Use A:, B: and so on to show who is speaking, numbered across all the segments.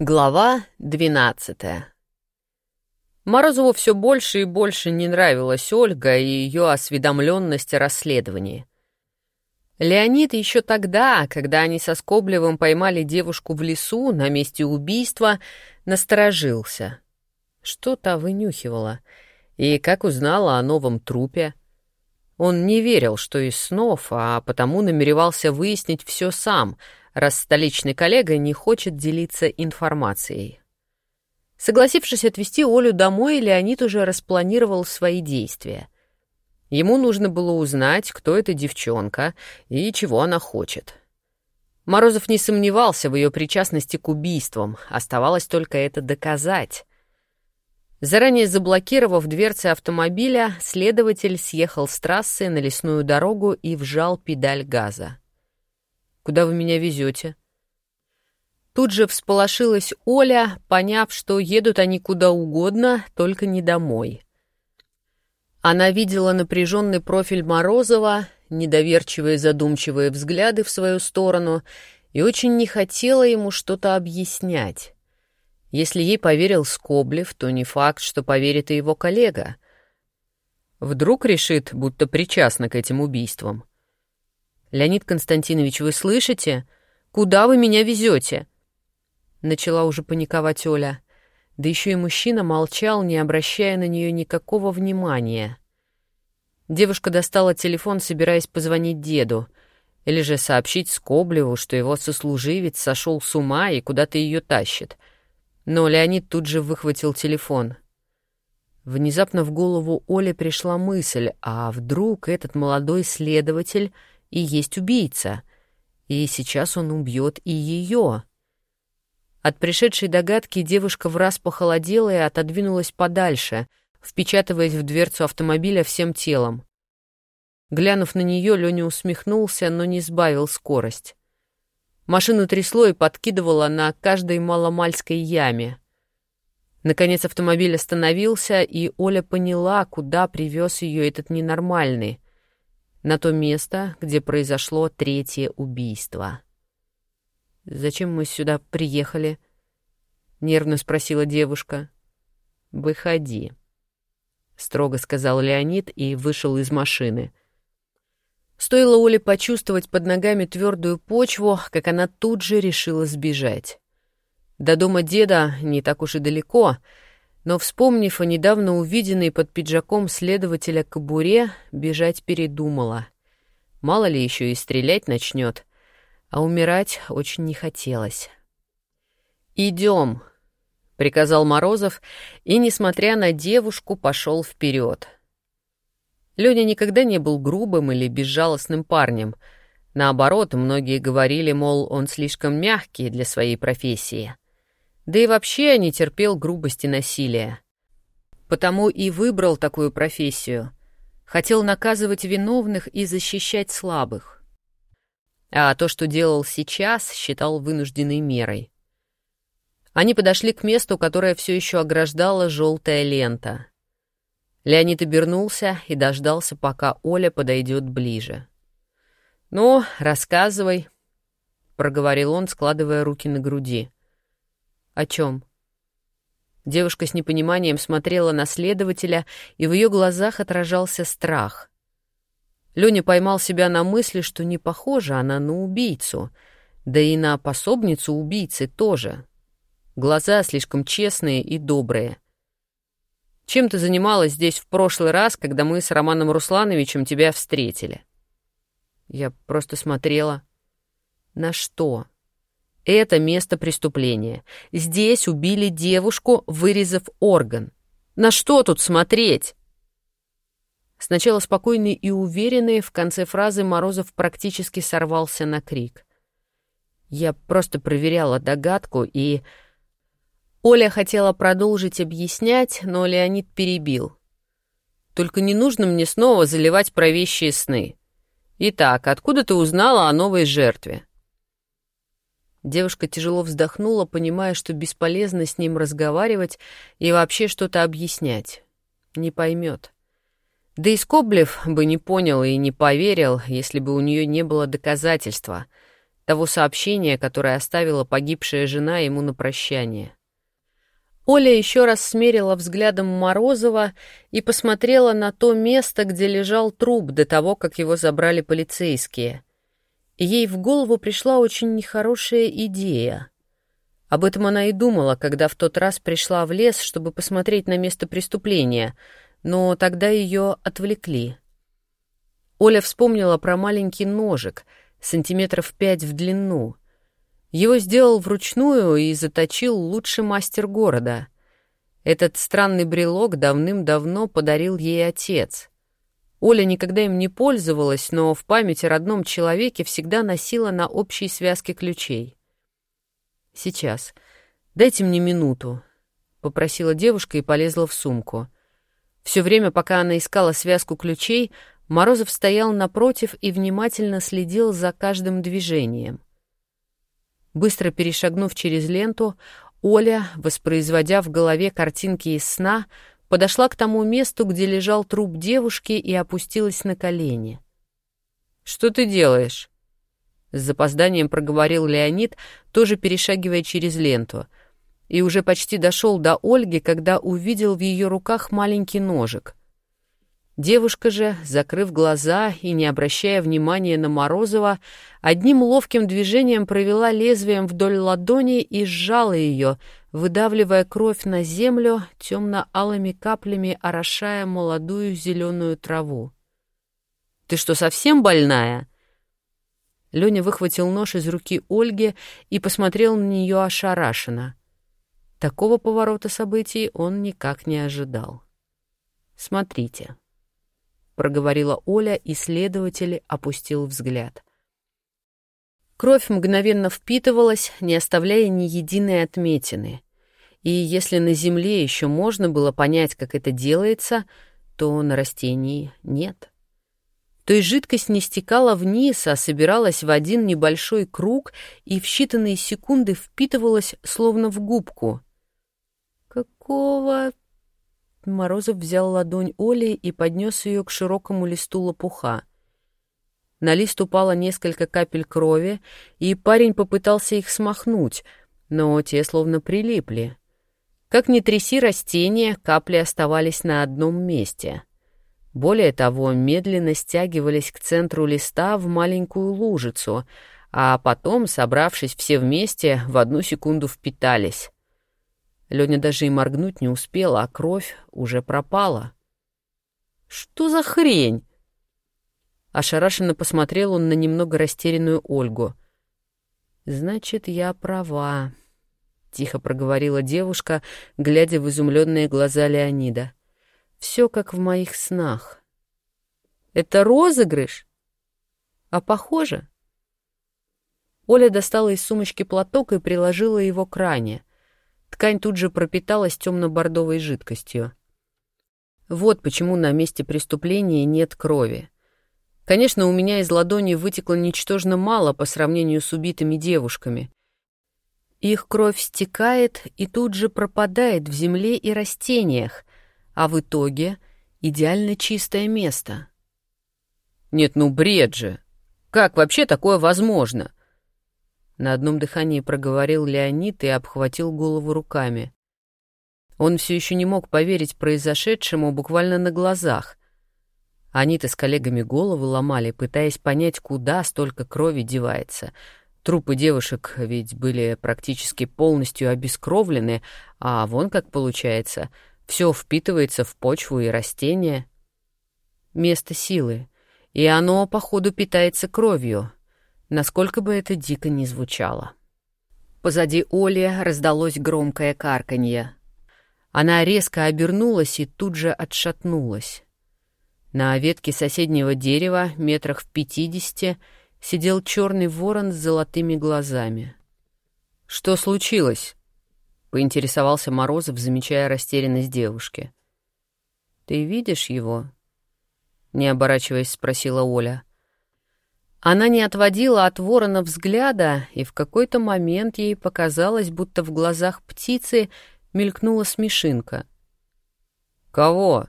A: Глава двенадцатая Морозову все больше и больше не нравилась Ольга и ее осведомленность о расследовании. Леонид еще тогда, когда они со Скоблевым поймали девушку в лесу на месте убийства, насторожился. Что-то вынюхивала. И как узнала о новом трупе. Он не верил, что из снов, а потому намеревался выяснить все сам, раз столичный коллега не хочет делиться информацией. Согласившись отвезти Олю домой, Леонид уже распланировал свои действия. Ему нужно было узнать, кто эта девчонка и чего она хочет. Морозов не сомневался в ее причастности к убийствам, оставалось только это доказать. Заранее заблокировав дверцы автомобиля, следователь съехал с трассы на лесную дорогу и вжал педаль газа. «Куда вы меня везете?» Тут же всполошилась Оля, поняв, что едут они куда угодно, только не домой. Она видела напряженный профиль Морозова, недоверчивые задумчивые взгляды в свою сторону и очень не хотела ему что-то объяснять. Если ей поверил Скоблев, то не факт, что поверит и его коллега. Вдруг решит, будто причастна к этим убийствам. «Леонид Константинович, вы слышите? Куда вы меня везете?» Начала уже паниковать Оля. Да еще и мужчина молчал, не обращая на нее никакого внимания. Девушка достала телефон, собираясь позвонить деду. Или же сообщить Скоблеву, что его сослуживец сошел с ума и куда-то ее тащит. Но Леонид тут же выхватил телефон. Внезапно в голову Оле пришла мысль, а вдруг этот молодой следователь и есть убийца, и сейчас он убьет и ее. От пришедшей догадки девушка в раз похолодела и отодвинулась подальше, впечатываясь в дверцу автомобиля всем телом. Глянув на нее, Леня усмехнулся, но не сбавил скорость. Машину трясло и подкидывало на каждой маломальской яме. Наконец автомобиль остановился, и Оля поняла, куда привез ее этот ненормальный. На то место, где произошло третье убийство. «Зачем мы сюда приехали?» — нервно спросила девушка. «Выходи», — строго сказал Леонид и вышел из машины. Стоило Оле почувствовать под ногами твердую почву, как она тут же решила сбежать. До дома деда не так уж и далеко, но, вспомнив о недавно увиденной под пиджаком следователя кобуре, бежать передумала. Мало ли еще и стрелять начнет — а умирать очень не хотелось. «Идем», — приказал Морозов, и, несмотря на девушку, пошел вперед. Леня никогда не был грубым или безжалостным парнем. Наоборот, многие говорили, мол, он слишком мягкий для своей профессии. Да и вообще не терпел грубости насилия. Потому и выбрал такую профессию. Хотел наказывать виновных и защищать слабых а то, что делал сейчас, считал вынужденной мерой. Они подошли к месту, которое все еще ограждала желтая лента. Леонид обернулся и дождался, пока Оля подойдет ближе. «Ну, рассказывай», — проговорил он, складывая руки на груди. «О чем?» Девушка с непониманием смотрела на следователя, и в ее глазах отражался страх — Леня поймал себя на мысли, что не похожа она на убийцу, да и на пособницу убийцы тоже. Глаза слишком честные и добрые. Чем ты занималась здесь в прошлый раз, когда мы с Романом Руслановичем тебя встретили? Я просто смотрела. На что? Это место преступления. Здесь убили девушку, вырезав орган. На что тут смотреть? Сначала спокойный и уверенный, в конце фразы Морозов практически сорвался на крик. Я просто проверяла догадку и... Оля хотела продолжить объяснять, но Леонид перебил. «Только не нужно мне снова заливать про вещи сны. Итак, откуда ты узнала о новой жертве?» Девушка тяжело вздохнула, понимая, что бесполезно с ним разговаривать и вообще что-то объяснять. Не поймет. Да и Скоблев бы не понял и не поверил, если бы у нее не было доказательства. того сообщения, которое оставила погибшая жена ему на прощание. Оля еще раз смерила взглядом Морозова и посмотрела на то место, где лежал труп до того, как его забрали полицейские. Ей в голову пришла очень нехорошая идея. Об этом она и думала, когда в тот раз пришла в лес, чтобы посмотреть на место преступления, но тогда ее отвлекли. Оля вспомнила про маленький ножик, сантиметров пять в длину — его сделал вручную и заточил лучший мастер города. Этот странный брелок давным-давно подарил ей отец. Оля никогда им не пользовалась, но в память о родном человеке всегда носила на общей связке ключей. «Сейчас. Дайте мне минуту», — попросила девушка и полезла в сумку. Все время, пока она искала связку ключей, Морозов стоял напротив и внимательно следил за каждым движением. Быстро перешагнув через ленту, Оля, воспроизводя в голове картинки из сна, подошла к тому месту, где лежал труп девушки и опустилась на колени. «Что ты делаешь?» С запозданием проговорил Леонид, тоже перешагивая через ленту, и уже почти дошел до Ольги, когда увидел в ее руках маленький ножик — Девушка же, закрыв глаза и не обращая внимания на Морозова, одним ловким движением провела лезвием вдоль ладони и сжала ее, выдавливая кровь на землю, темно-алыми каплями орошая молодую зеленую траву. «Ты что, совсем больная?» Леня выхватил нож из руки Ольги и посмотрел на нее ошарашенно. Такого поворота событий он никак не ожидал. «Смотрите». — проговорила Оля, и следователь опустил взгляд. Кровь мгновенно впитывалась, не оставляя ни единой отметины. И если на земле еще можно было понять, как это делается, то на растении нет. То есть жидкость не стекала вниз, а собиралась в один небольшой круг и в считанные секунды впитывалась, словно в губку. «Какого Морозов взял ладонь Оли и поднес ее к широкому листу лопуха. На лист упало несколько капель крови, и парень попытался их смахнуть, но те словно прилипли. Как ни тряси растения, капли оставались на одном месте. Более того, медленно стягивались к центру листа в маленькую лужицу, а потом, собравшись все вместе, в одну секунду впитались. Леня даже и моргнуть не успела, а кровь уже пропала. «Что за хрень?» Ошарашенно посмотрел он на немного растерянную Ольгу. «Значит, я права», — тихо проговорила девушка, глядя в изумленные глаза Леонида. «Все как в моих снах». «Это розыгрыш? А похоже?» Оля достала из сумочки платок и приложила его к ране — Ткань тут же пропиталась темно-бордовой жидкостью. Вот почему на месте преступления нет крови. Конечно, у меня из ладони вытекло ничтожно мало по сравнению с убитыми девушками. Их кровь стекает и тут же пропадает в земле и растениях, а в итоге идеально чистое место. Нет, ну бред же! Как вообще такое возможно? На одном дыхании проговорил Леонид и обхватил голову руками. Он все еще не мог поверить произошедшему буквально на глазах. Они-то с коллегами головы ломали, пытаясь понять, куда столько крови девается. Трупы девушек ведь были практически полностью обескровлены, а вон как получается. Все впитывается в почву и растения. Место силы. И оно, походу, питается кровью насколько бы это дико ни звучало. Позади Оли раздалось громкое карканье. Она резко обернулась и тут же отшатнулась. На ветке соседнего дерева, метрах в пятидесяти, сидел черный ворон с золотыми глазами. «Что случилось?» — поинтересовался Морозов, замечая растерянность девушки. «Ты видишь его?» — не оборачиваясь, спросила Оля. — она не отводила от ворона взгляда, и в какой-то момент ей показалось, будто в глазах птицы мелькнула смешинка. «Кого?»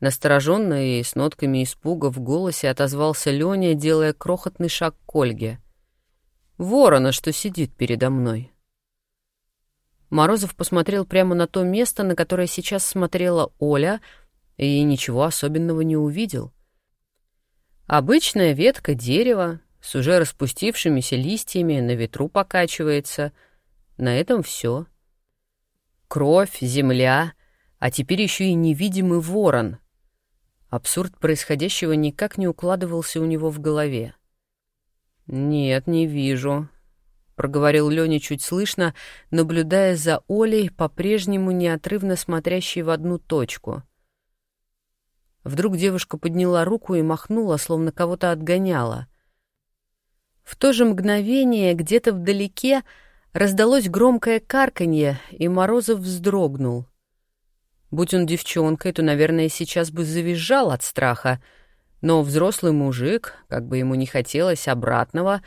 A: Настороженно и с нотками испуга в голосе отозвался Леня, делая крохотный шаг к Ольге. Ворона, что сидит передо мной. Морозов посмотрел прямо на то место, на которое сейчас смотрела Оля, и ничего особенного не увидел. Обычная ветка дерева с уже распустившимися листьями на ветру покачивается. На этом все. Кровь, земля, а теперь еще и невидимый ворон. Абсурд происходящего никак не укладывался у него в голове. «Нет, не вижу», — проговорил Леня чуть слышно, наблюдая за Олей, по-прежнему неотрывно смотрящей в одну точку. Вдруг девушка подняла руку и махнула, словно кого-то отгоняла. В то же мгновение где-то вдалеке раздалось громкое карканье, и Морозов вздрогнул. Будь он девчонкой, то, наверное, сейчас бы завизжал от страха — но взрослый мужик, как бы ему ни хотелось обратного,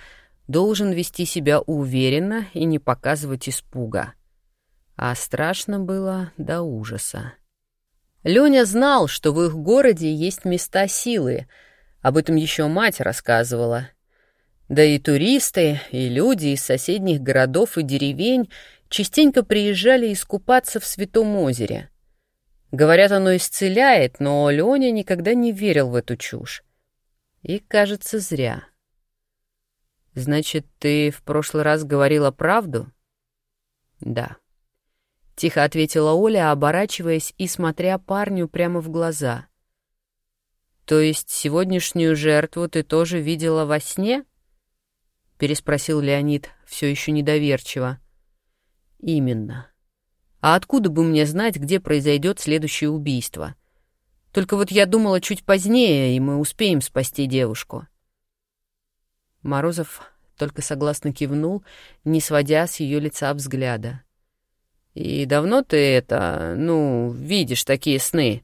A: должен вести себя уверенно и не показывать испуга. А страшно было до ужаса. Лёня знал, что в их городе есть места силы. Об этом еще мать рассказывала. Да и туристы, и люди из соседних городов и деревень частенько приезжали искупаться в Святом озере — Говорят, оно исцеляет, но Лёня никогда не верил в эту чушь. И, кажется, зря. «Значит, ты в прошлый раз говорила правду?» «Да», — тихо ответила Оля, оборачиваясь и смотря парню прямо в глаза. «То есть сегодняшнюю жертву ты тоже видела во сне?» — переспросил Леонид все еще недоверчиво. «Именно», а откуда бы мне знать, где произойдет следующее убийство? Только вот я думала чуть позднее, и мы успеем спасти девушку. Морозов только согласно кивнул, не сводя с ее лица взгляда. «И давно ты это, ну, видишь такие сны?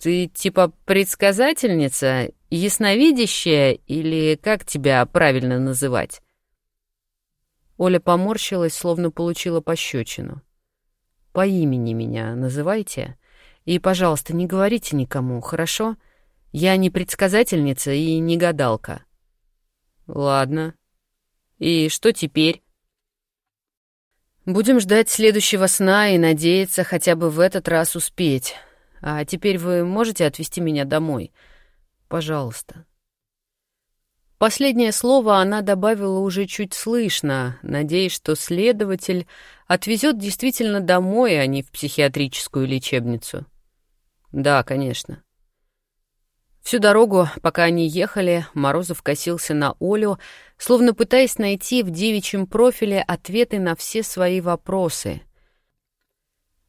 A: Ты типа предсказательница, ясновидящая или как тебя правильно называть?» Оля поморщилась, словно получила пощечину. По имени меня называйте. И, пожалуйста, не говорите никому, хорошо? Я не предсказательница и не гадалка». «Ладно. И что теперь?» «Будем ждать следующего сна и надеяться хотя бы в этот раз успеть. А теперь вы можете отвезти меня домой? Пожалуйста». Последнее слово она добавила уже чуть слышно, надеясь, что следователь отвезет действительно домой, а не в психиатрическую лечебницу. Да, конечно. Всю дорогу, пока они ехали, Морозов косился на Олю, словно пытаясь найти в девичьем профиле ответы на все свои вопросы.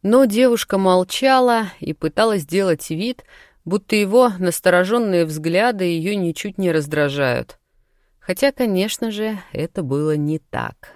A: Но девушка молчала и пыталась сделать вид, будто его настороженные взгляды ее ничуть не раздражают — Хотя, конечно же, это было не так.